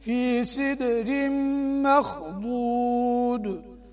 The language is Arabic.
في سدر مخضود.